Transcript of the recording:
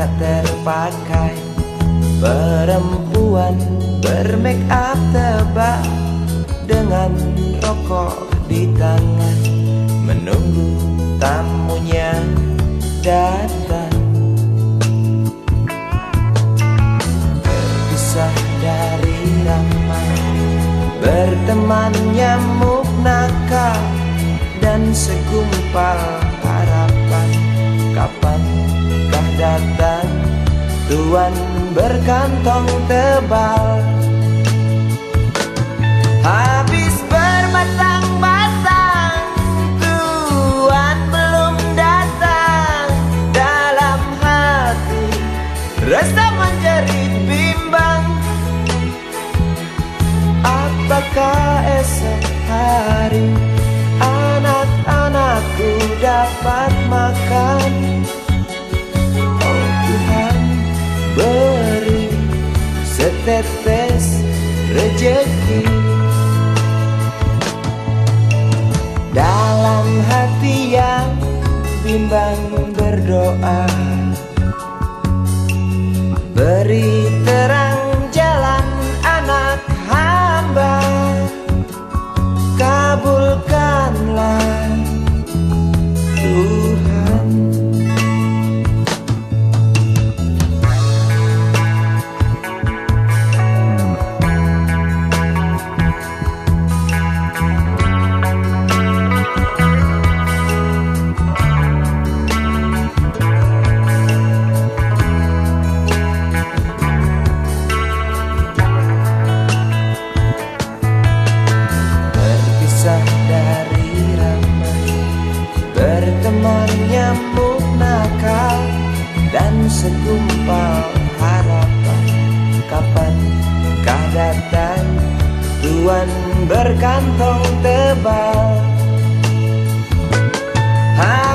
tak terpakai. Perempuan bermake up tebal Dengan rokok di tangan. Menunggu tamunya datang. Terpisah dari ramai Berteman nyamuk nakal Dan segumpal harapan. Kapankah datang Tuan berkantong tebal. Habis berbatang-batang Tuan belum datang. Dalam hati Rasa menjerit bimbang. Apakah esok hari Anak-anakku dapat makan rejeki. Dalam hati yang bimbang berdoa Beri segumpal harapan Kapan kah datang Tuan berkantong tebal. Habis